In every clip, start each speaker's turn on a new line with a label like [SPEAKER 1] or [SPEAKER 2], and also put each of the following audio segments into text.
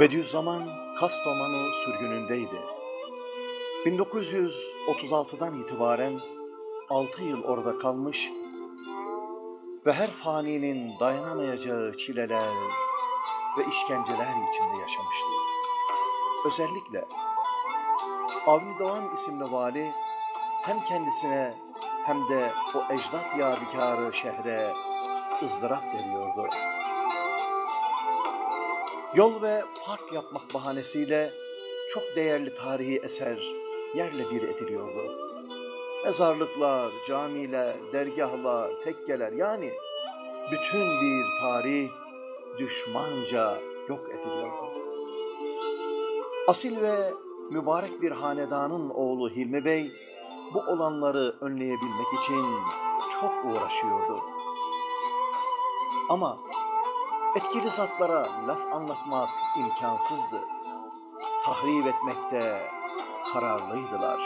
[SPEAKER 1] Bediüzzaman Kastamonu sürgünündeydi. 1936'dan itibaren 6 yıl orada kalmış ve her faninin dayanamayacağı çileler ve işkenceler içinde yaşamıştı. Özellikle Avni Doğan isimli vali hem kendisine hem de o ecdat yadigarı şehre ızdırap veriyordu. Yol ve park yapmak bahanesiyle çok değerli tarihi eser yerle bir ediliyordu. Mezarlıklar, camiler, dergahlar, tekkeler yani bütün bir tarih düşmanca yok ediliyordu. Asil ve mübarek bir hanedanın oğlu Hilmi Bey bu olanları önleyebilmek için çok uğraşıyordu. Ama etkili zatlara laf anlatmak imkansızdı. Tahrip etmekte kararlıydılar.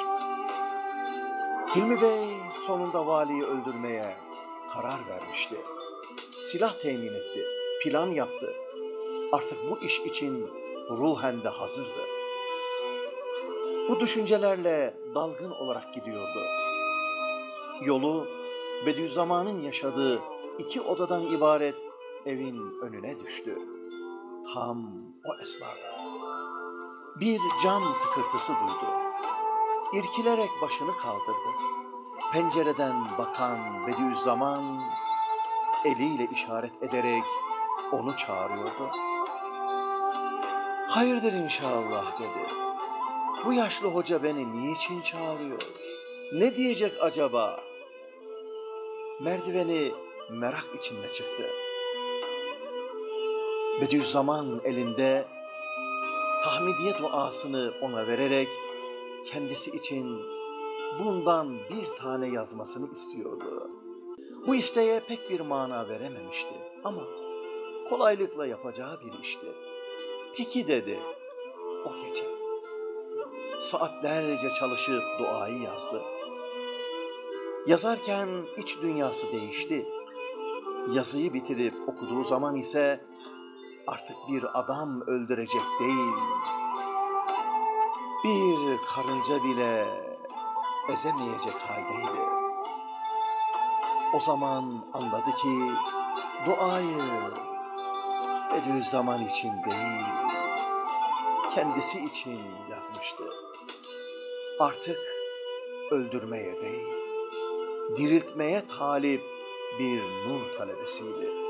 [SPEAKER 1] Hilmi Bey sonunda valiyi öldürmeye karar vermişti. Silah temin etti, plan yaptı. Artık bu iş için ruhen de hazırdı. Bu düşüncelerle dalgın olarak gidiyordu. Yolu Bediüzzaman'ın yaşadığı iki odadan ibaret evin önüne düştü. Tam o esnada bir cam tıkırtısı duydu. İrkilerek başını kaldırdı. Pencereden bakan Bediüzzaman eliyle işaret ederek onu çağırıyordu. Hayırdır inşallah dedi. Bu yaşlı hoca beni niçin çağırıyor? Ne diyecek acaba? Merdiveni merak içinde çıktı. Bediüzzaman elinde tahmidiye duasını ona vererek kendisi için bundan bir tane yazmasını istiyordu. Bu isteğe pek bir mana verememişti ama kolaylıkla yapacağı bir işti. Peki dedi o gece. Saatlerce çalışıp duayı yazdı. Yazarken iç dünyası değişti. Yazıyı bitirip okuduğu zaman ise artık bir adam öldürecek değil, bir karınca bile ezemeyecek haldeydi. O zaman anladı ki duayı Bediüzzaman için değil, kendisi için yazmıştı. Artık öldürmeye değil, diriltmeye talip bir nur talebesiydi.